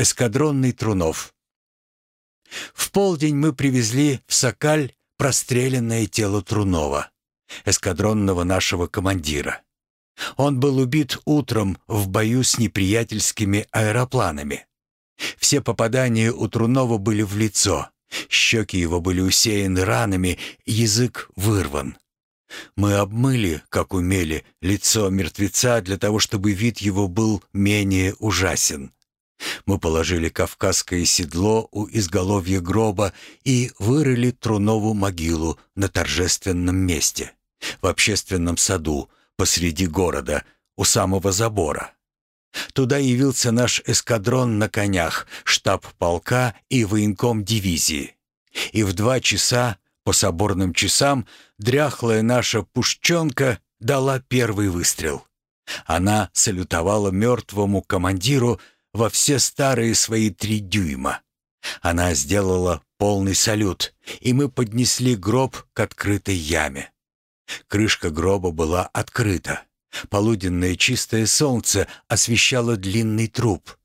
Эскадронный Трунов. В полдень мы привезли в Сокаль простреленное тело Трунова, эскадронного нашего командира. Он был убит утром в бою с неприятельскими аэропланами. Все попадания у Трунова были в лицо. Щеки его были усеяны ранами, язык вырван. Мы обмыли, как умели, лицо мертвеца для того, чтобы вид его был менее ужасен. Мы положили кавказское седло у изголовья гроба и вырыли Трунову могилу на торжественном месте, в общественном саду, посреди города, у самого забора. Туда явился наш эскадрон на конях, штаб полка и военком дивизии. И в два часа, по соборным часам, дряхлая наша пушченка дала первый выстрел. Она салютовала мертвому командиру во все старые свои три дюйма. Она сделала полный салют, и мы поднесли гроб к открытой яме. Крышка гроба была открыта. Полуденное чистое солнце освещало длинный труп,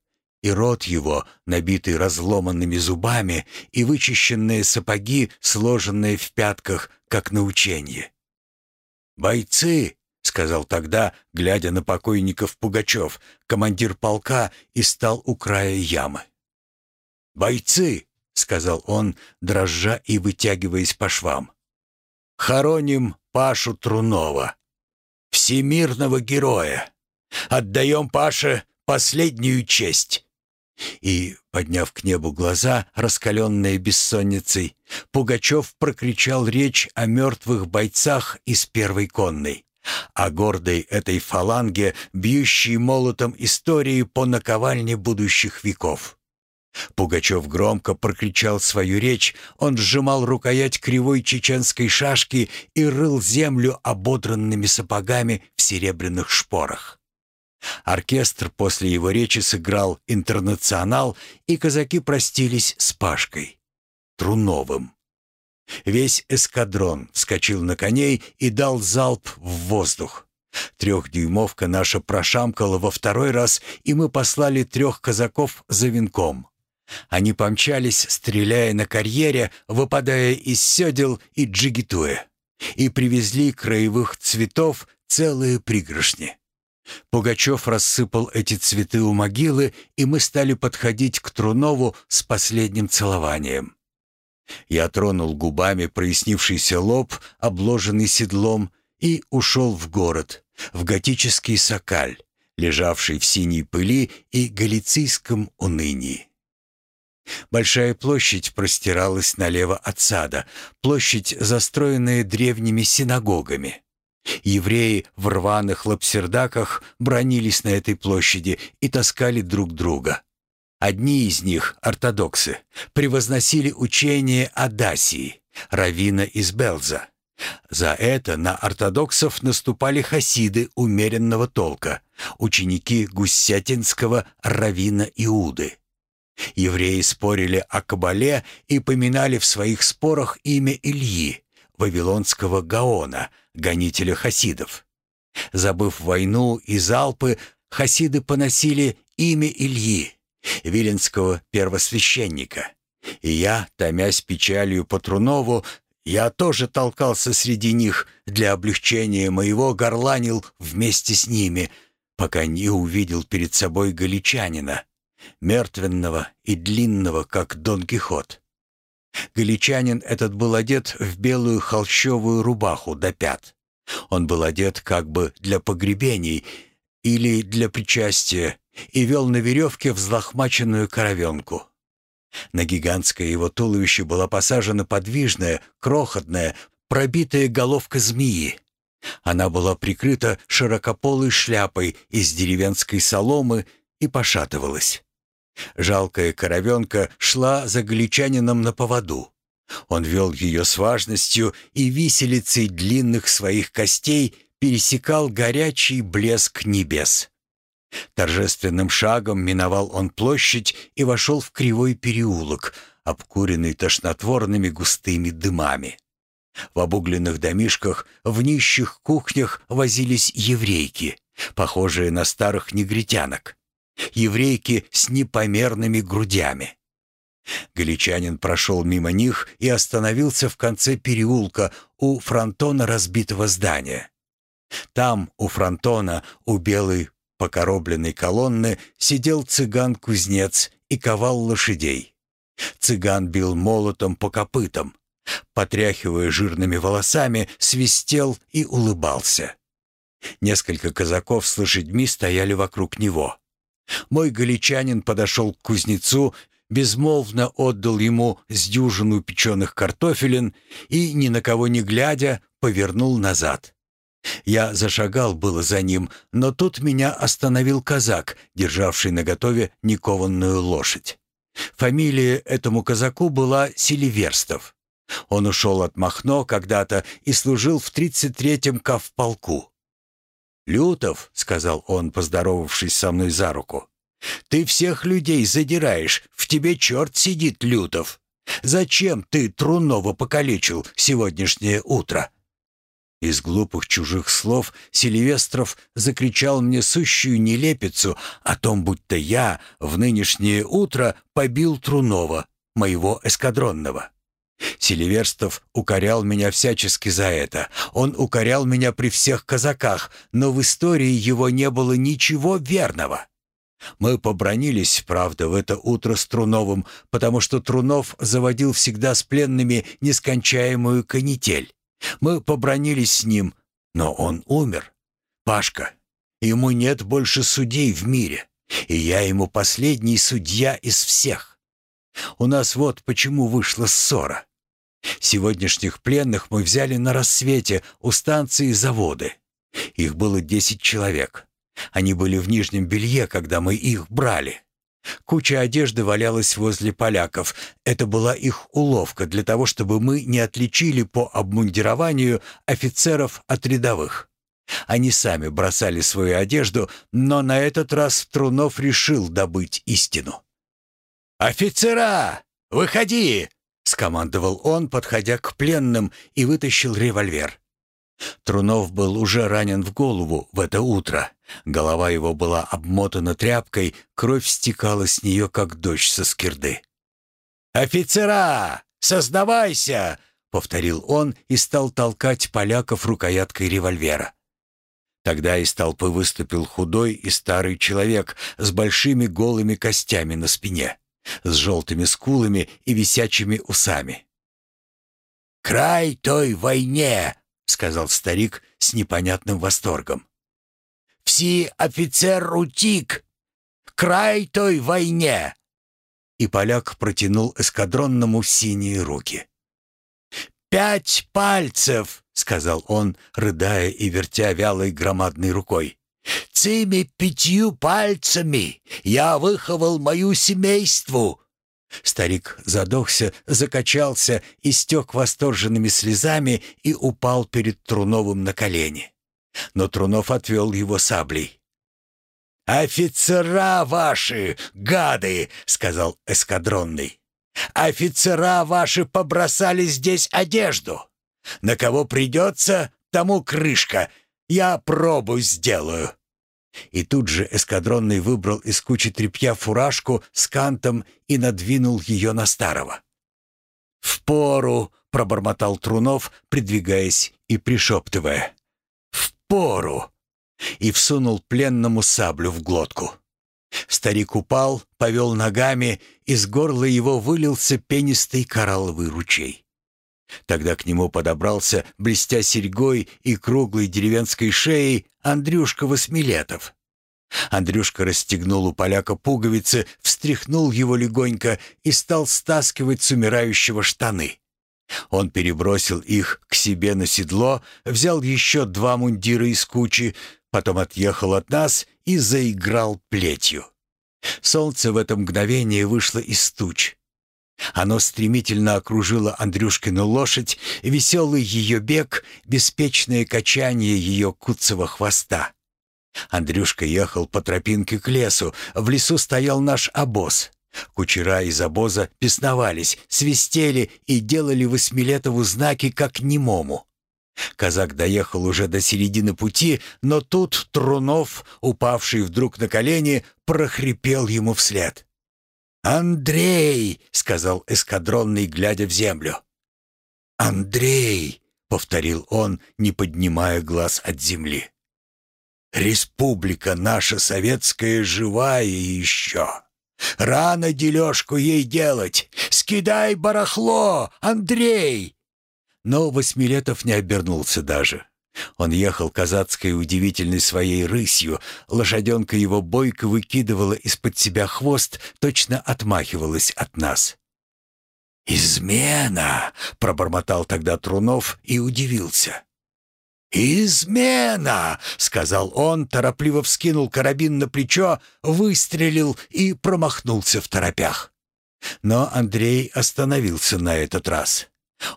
и рот его, набитый разломанными зубами, и вычищенные сапоги, сложенные в пятках, как на ученье. «Бойцы!» — сказал тогда, глядя на покойников Пугачев, командир полка, и стал у края ямы. «Бойцы!» — сказал он, дрожа и вытягиваясь по швам. «Хороним Пашу Трунова, всемирного героя. Отдаем Паше последнюю честь». И, подняв к небу глаза, раскаленные бессонницей, Пугачев прокричал речь о мертвых бойцах из первой конной, о гордой этой фаланге, бьющей молотом истории по наковальне будущих веков. Пугачев громко прокричал свою речь, он сжимал рукоять кривой чеченской шашки и рыл землю ободранными сапогами в серебряных шпорах. Оркестр после его речи сыграл «Интернационал», и казаки простились с Пашкой, Труновым. Весь эскадрон вскочил на коней и дал залп в воздух. Трехдюймовка наша прошамкала во второй раз, и мы послали трех казаков за венком. Они помчались, стреляя на карьере, выпадая из седел и джигитуя, и привезли краевых цветов целые пригоршни. Пугачев рассыпал эти цветы у могилы, и мы стали подходить к Трунову с последним целованием. Я тронул губами прояснившийся лоб, обложенный седлом, и ушел в город, в готический Сокаль, лежавший в синей пыли и галицийском унынии. Большая площадь простиралась налево от сада, площадь, застроенная древними синагогами. Евреи в рваных лапсердаках бронились на этой площади и таскали друг друга. Одни из них, ортодоксы, превозносили учение о Дасии, равина из Белза. За это на ортодоксов наступали хасиды умеренного толка, ученики гуссятинского равина Иуды. Евреи спорили о Кабале и поминали в своих спорах имя Ильи, вавилонского Гаона, гонителя хасидов. Забыв войну и залпы, хасиды поносили имя Ильи, виленского первосвященника. И я, томясь печалью по Трунову, я тоже толкался среди них, для облегчения моего горланил вместе с ними, пока не увидел перед собой галичанина, мертвенного и длинного, как Дон Кихот. Галичанин этот был одет в белую холщовую рубаху до пят. Он был одет как бы для погребений или для причастия и вел на веревке взлохмаченную коровенку. На гигантское его туловище была посажена подвижная, крохотная, пробитая головка змеи. Она была прикрыта широкополой шляпой из деревенской соломы и пошатывалась. Жалкая коровенка шла за галичанином на поводу. Он вел ее с важностью и виселицей длинных своих костей пересекал горячий блеск небес. Торжественным шагом миновал он площадь и вошел в кривой переулок, обкуренный тошнотворными густыми дымами. В обугленных домишках, в нищих кухнях возились еврейки, похожие на старых негритянок. еврейки с непомерными грудями. Галичанин прошел мимо них и остановился в конце переулка у фронтона разбитого здания. Там, у фронтона, у белой покоробленной колонны, сидел цыган-кузнец и ковал лошадей. Цыган бил молотом по копытам, потряхивая жирными волосами, свистел и улыбался. Несколько казаков с лошадьми стояли вокруг него. Мой галичанин подошел к кузнецу, безмолвно отдал ему с дюжину печеных картофелин и, ни на кого не глядя, повернул назад. Я зашагал было за ним, но тут меня остановил казак, державший наготове никованную лошадь. Фамилия этому казаку была Селиверстов. Он ушел от Махно когда-то и служил в 33-м кавполку. «Лютов», — сказал он, поздоровавшись со мной за руку, — «ты всех людей задираешь, в тебе черт сидит, Лютов. Зачем ты Трунова покалечил сегодняшнее утро?» Из глупых чужих слов Сильвестров закричал мне сущую нелепицу о том, будто я в нынешнее утро побил Трунова, моего эскадронного. Селиверстов укорял меня всячески за это. Он укорял меня при всех казаках, но в истории его не было ничего верного. Мы побронились, правда, в это утро с Труновым, потому что Трунов заводил всегда с пленными нескончаемую канитель. Мы побронились с ним, но он умер. Пашка, ему нет больше судей в мире, и я ему последний судья из всех. У нас вот почему вышла ссора. Сегодняшних пленных мы взяли на рассвете у станции заводы. Их было десять человек. Они были в нижнем белье, когда мы их брали. Куча одежды валялась возле поляков. Это была их уловка для того, чтобы мы не отличили по обмундированию офицеров от рядовых. Они сами бросали свою одежду, но на этот раз Трунов решил добыть истину. «Офицера! Выходи!» — скомандовал он, подходя к пленным, и вытащил револьвер. Трунов был уже ранен в голову в это утро. Голова его была обмотана тряпкой, кровь стекала с нее, как дождь со скирды. «Офицера! Создавайся!» — повторил он и стал толкать поляков рукояткой револьвера. Тогда из толпы выступил худой и старый человек с большими голыми костями на спине с желтыми скулами и висячими усами. «Край той войне!» — сказал старик с непонятным восторгом. «Все офицер утик! Край той войне!» И поляк протянул эскадронному синие руки. «Пять пальцев!» — сказал он, рыдая и вертя вялой громадной рукой. Цими пятью пальцами я выховал мою семейству». Старик задохся, закачался, истек восторженными слезами и упал перед Труновым на колени. Но Трунов отвел его саблей. «Офицера ваши, гады!» — сказал эскадронный. «Офицера ваши побросали здесь одежду. На кого придется, тому крышка. Я пробу сделаю». И тут же эскадронный выбрал из кучи тряпья фуражку с кантом и надвинул ее на старого. «В пору!» — пробормотал Трунов, придвигаясь и пришептывая. «В пору!» И всунул пленному саблю в глотку. Старик упал, повел ногами, из горла его вылился пенистый коралловый ручей. Тогда к нему подобрался, блестя серьгой и круглой деревенской шеей, Андрюшка Восьмилетов. Андрюшка расстегнул у поляка пуговицы, встряхнул его легонько и стал стаскивать с умирающего штаны. Он перебросил их к себе на седло, взял еще два мундира из кучи, потом отъехал от нас и заиграл плетью. Солнце в это мгновение вышло из туч. Оно стремительно окружило Андрюшкину лошадь, веселый ее бег, беспечное качание ее куцого хвоста. Андрюшка ехал по тропинке к лесу, в лесу стоял наш обоз. Кучера из обоза песновались, свистели и делали Восьмилетову знаки, как немому. Казак доехал уже до середины пути, но тут Трунов, упавший вдруг на колени, прохрипел ему вслед. «Андрей!» — сказал эскадронный, глядя в землю. «Андрей!» — повторил он, не поднимая глаз от земли. «Республика наша советская живая еще. Рано дележку ей делать. Скидай барахло, Андрей!» Но Восьмилетов не обернулся даже. Он ехал казацкой удивительной своей рысью, лошаденка его бойко выкидывала из-под себя хвост, точно отмахивалась от нас. «Измена!» — пробормотал тогда Трунов и удивился. «Измена!» — сказал он, торопливо вскинул карабин на плечо, выстрелил и промахнулся в торопях. Но Андрей остановился на этот раз.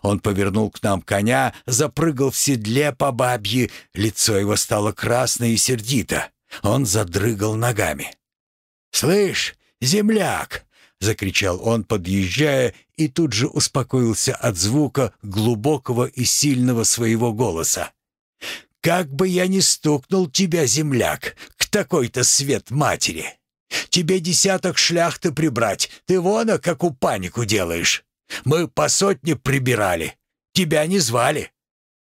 Он повернул к нам коня, запрыгал в седле по бабье, лицо его стало красное и сердито. Он задрыгал ногами. «Слышь, земляк!» — закричал он, подъезжая, и тут же успокоился от звука глубокого и сильного своего голоса. «Как бы я ни стукнул тебя, земляк, к такой-то свет матери! Тебе десяток шляхты прибрать, ты вон, как у панику делаешь!» Мы по сотне прибирали. Тебя не звали.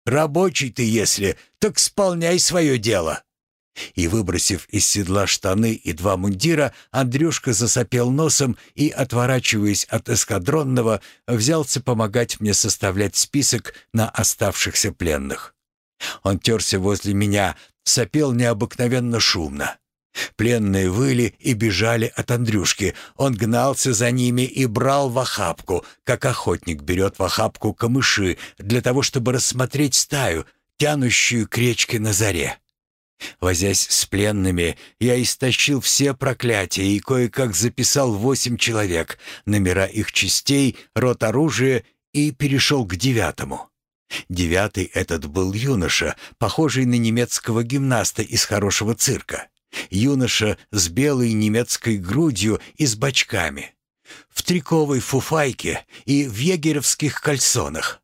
Рабочий ты, если, так исполняй свое дело». И, выбросив из седла штаны и два мундира, Андрюшка засопел носом и, отворачиваясь от эскадронного, взялся помогать мне составлять список на оставшихся пленных. Он терся возле меня, сопел необыкновенно шумно. Пленные выли и бежали от Андрюшки. Он гнался за ними и брал в охапку, как охотник берет в охапку камыши для того, чтобы рассмотреть стаю, тянущую к речке на заре. Возясь с пленными, я истощил все проклятия и кое-как записал восемь человек, номера их частей, рот оружия и перешел к девятому. Девятый этот был юноша, похожий на немецкого гимнаста из хорошего цирка. Юноша с белой немецкой грудью и с бочками. В триковой фуфайке и в егеревских кальсонах.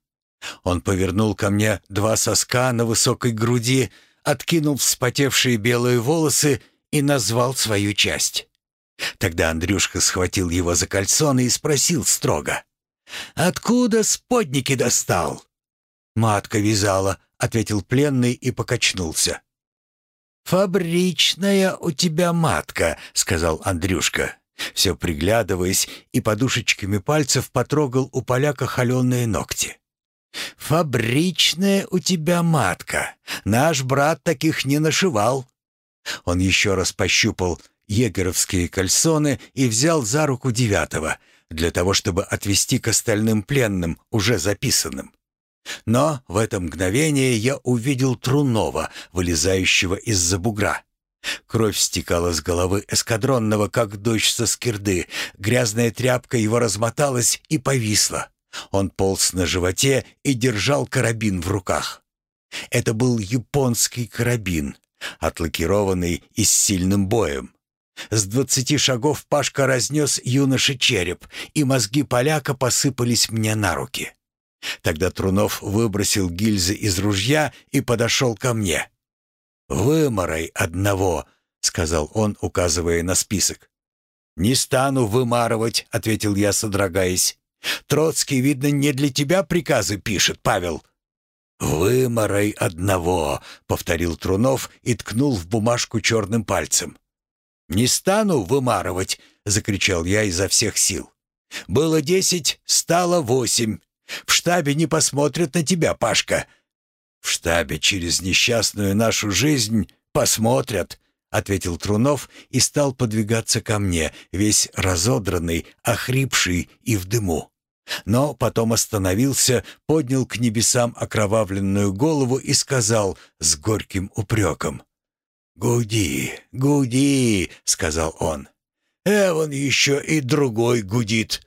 Он повернул ко мне два соска на высокой груди, откинул вспотевшие белые волосы и назвал свою часть. Тогда Андрюшка схватил его за кальсоны и спросил строго. «Откуда сподники достал?» «Матка вязала», — ответил пленный и покачнулся. «Фабричная у тебя матка», — сказал Андрюшка. Все приглядываясь и подушечками пальцев потрогал у поляка холеные ногти. «Фабричная у тебя матка. Наш брат таких не нашивал». Он еще раз пощупал егеровские кальсоны и взял за руку девятого, для того, чтобы отвести к остальным пленным, уже записанным. Но в это мгновение я увидел Трунова, вылезающего из-за бугра. Кровь стекала с головы эскадронного, как дождь со скирды. Грязная тряпка его размоталась и повисла. Он полз на животе и держал карабин в руках. Это был японский карабин, отлакированный и с сильным боем. С двадцати шагов Пашка разнес юноше череп, и мозги поляка посыпались мне на руки. Тогда Трунов выбросил гильзы из ружья и подошел ко мне. «Выморай одного», — сказал он, указывая на список. «Не стану вымарывать», — ответил я, содрогаясь. «Троцкий, видно, не для тебя приказы пишет, Павел». «Выморай одного», — повторил Трунов и ткнул в бумажку черным пальцем. «Не стану вымарывать», — закричал я изо всех сил. «Было десять, стало восемь. В штабе не посмотрят на тебя, Пашка». «В штабе через несчастную нашу жизнь посмотрят», — ответил Трунов и стал подвигаться ко мне, весь разодранный, охрипший и в дыму. Но потом остановился, поднял к небесам окровавленную голову и сказал с горьким упреком. «Гуди, гуди», — сказал он. «Эван еще и другой гудит.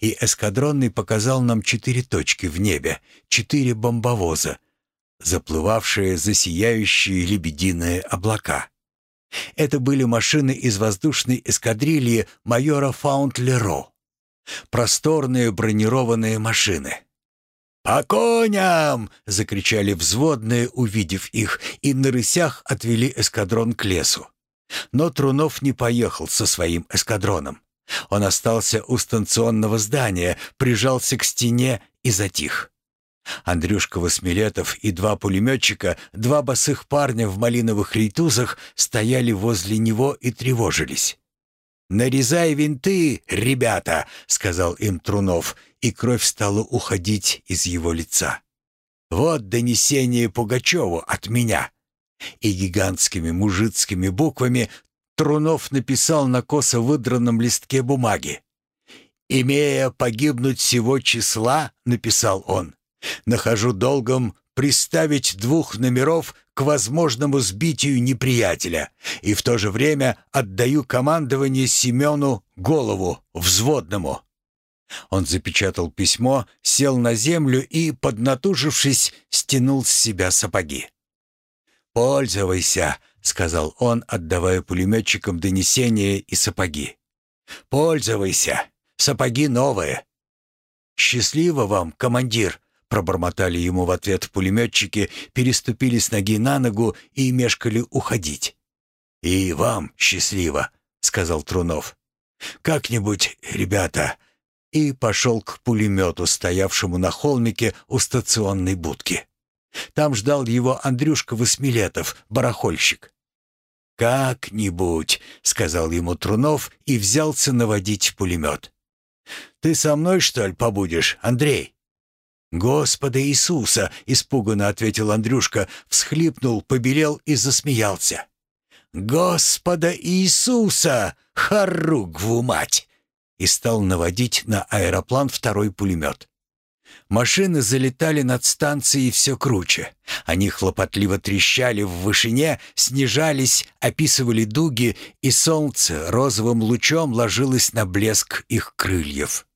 И эскадронный показал нам четыре точки в небе, четыре бомбовоза, заплывавшие за сияющие лебединые облака. Это были машины из воздушной эскадрильи майора Фаунтлеро. Просторные бронированные машины. «По коням!» — закричали взводные, увидев их, и на рысях отвели эскадрон к лесу. Но Трунов не поехал со своим эскадроном. Он остался у станционного здания, прижался к стене и затих. Андрюшка Восмилетов и два пулеметчика, два босых парня в малиновых рейтузах стояли возле него и тревожились. «Нарезай винты, ребята!» — сказал им Трунов, и кровь стала уходить из его лица. «Вот донесение Пугачеву от меня!» И гигантскими мужицкими буквами Трунов написал на косо выдранном листке бумаги. «Имея погибнуть всего числа», — написал он, Нахожу долгом приставить двух номеров к возможному сбитию неприятеля и в то же время отдаю командование Семену голову, взводному». Он запечатал письмо, сел на землю и, поднатужившись, стянул с себя сапоги. «Пользуйся», — сказал он, отдавая пулеметчикам донесения и сапоги. «Пользуйся, сапоги новые». «Счастливо вам, командир», Пробормотали ему в ответ пулеметчики, переступили с ноги на ногу и мешкали уходить. «И вам счастливо», — сказал Трунов. «Как-нибудь, ребята», и пошел к пулемету, стоявшему на холмике у стационной будки. Там ждал его Андрюшка Восьмилетов, барахольщик. «Как-нибудь», — сказал ему Трунов и взялся наводить пулемет. «Ты со мной, что ли, побудешь, Андрей?» «Господа Иисуса!» — испуганно ответил Андрюшка, всхлипнул, побелел и засмеялся. «Господа Иисуса! Харугву мать!» И стал наводить на аэроплан второй пулемет. Машины залетали над станцией все круче. Они хлопотливо трещали в вышине, снижались, описывали дуги, и солнце розовым лучом ложилось на блеск их крыльев.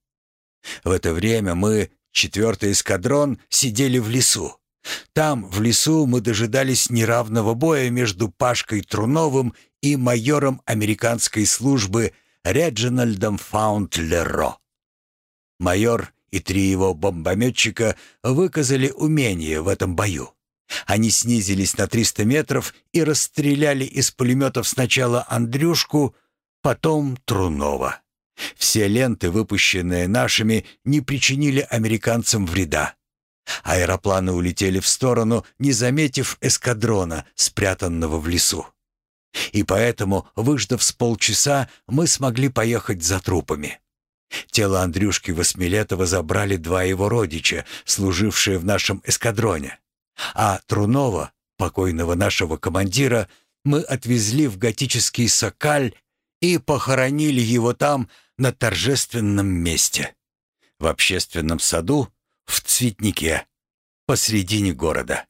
В это время мы Четвертый эскадрон сидели в лесу. Там, в лесу, мы дожидались неравного боя между Пашкой Труновым и майором американской службы Реджинальдом Фаунтлеро. Майор и три его бомбометчика выказали умение в этом бою. Они снизились на 300 метров и расстреляли из пулеметов сначала Андрюшку, потом Трунова. Все ленты, выпущенные нашими, не причинили американцам вреда. Аэропланы улетели в сторону, не заметив эскадрона, спрятанного в лесу. И поэтому, выждав с полчаса, мы смогли поехать за трупами. Тело Андрюшки Восьмилетова забрали два его родича, служившие в нашем эскадроне. А Трунова, покойного нашего командира, мы отвезли в готический Сокаль и похоронили его там на торжественном месте. В общественном саду, в цветнике, посредине города.